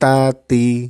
ta ti